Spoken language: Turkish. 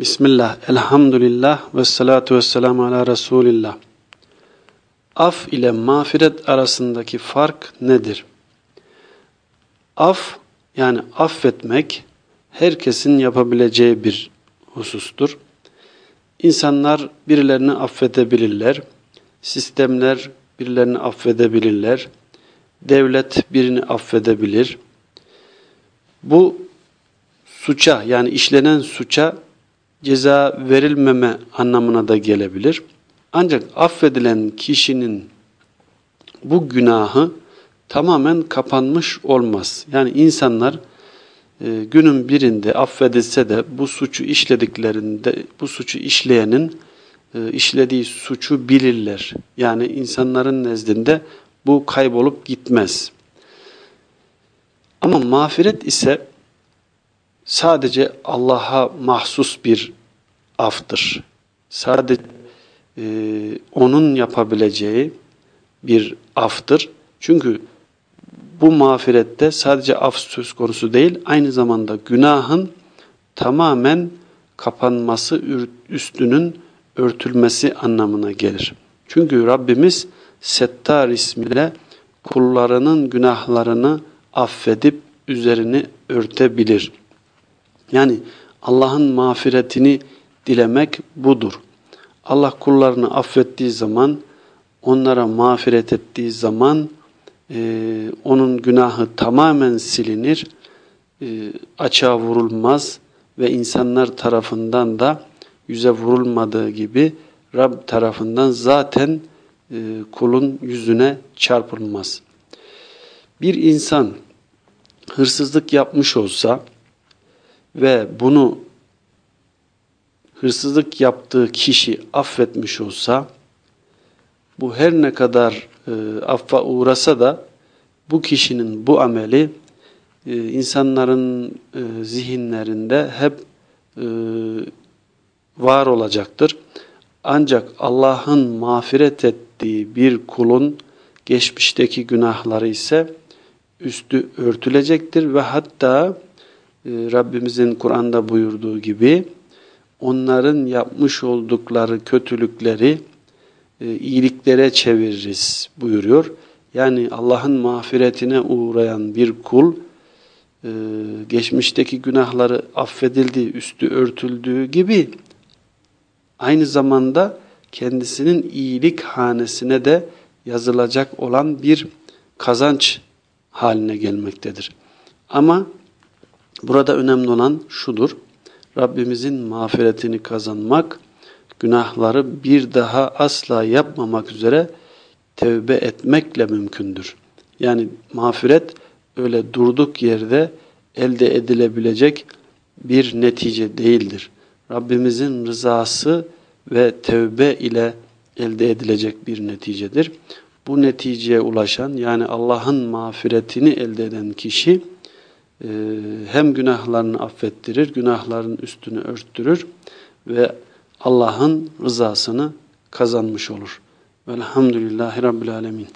Bismillah, elhamdülillah ve salatu ve selamu ala Resulillah. Af ile mağfiret arasındaki fark nedir? Af yani affetmek herkesin yapabileceği bir husustur. İnsanlar birilerini affedebilirler. Sistemler birilerini affedebilirler. Devlet birini affedebilir. Bu suça yani işlenen suça ceza verilmeme anlamına da gelebilir. Ancak affedilen kişinin bu günahı tamamen kapanmış olmaz. Yani insanlar e, günün birinde affedilse de bu suçu işlediklerinde bu suçu işleyenin e, işlediği suçu bilirler. Yani insanların nezdinde bu kaybolup gitmez. Ama mağfiret ise sadece Allah'a mahsus bir aftır. Sadece e, onun yapabileceği bir aftır. Çünkü bu mağfirette sadece af söz konusu değil, aynı zamanda günahın tamamen kapanması, üstünün örtülmesi anlamına gelir. Çünkü Rabbimiz Settar ismiyle kullarının günahlarını affedip üzerini örtebilir. Yani Allah'ın mağfiretini dilemek budur. Allah kullarını affettiği zaman, onlara mağfiret ettiği zaman e, onun günahı tamamen silinir, e, açığa vurulmaz ve insanlar tarafından da yüze vurulmadığı gibi Rab tarafından zaten e, kulun yüzüne çarpılmaz. Bir insan hırsızlık yapmış olsa ve bunu hırsızlık yaptığı kişi affetmiş olsa bu her ne kadar e, affa uğrasa da bu kişinin bu ameli e, insanların e, zihinlerinde hep e, var olacaktır. Ancak Allah'ın mağfiret ettiği bir kulun geçmişteki günahları ise üstü örtülecektir ve hatta Rabbimizin Kur'an'da buyurduğu gibi onların yapmış oldukları kötülükleri e, iyiliklere çeviririz buyuruyor. Yani Allah'ın mağfiretine uğrayan bir kul e, geçmişteki günahları affedildiği, üstü örtüldüğü gibi aynı zamanda kendisinin iyilik hanesine de yazılacak olan bir kazanç haline gelmektedir. Ama burada önemli olan şudur. Rabbimizin mağfiretini kazanmak, günahları bir daha asla yapmamak üzere tevbe etmekle mümkündür. Yani mağfiret öyle durduk yerde elde edilebilecek bir netice değildir. Rabbimizin rızası ve tevbe ile elde edilecek bir neticedir. Bu neticeye ulaşan yani Allah'ın mağfiretini elde eden kişi hem günahlarını affettirir, günahların üstünü örttürür ve Allah'ın rızasını kazanmış olur. Velhamdülillahi Rabbil Alemin.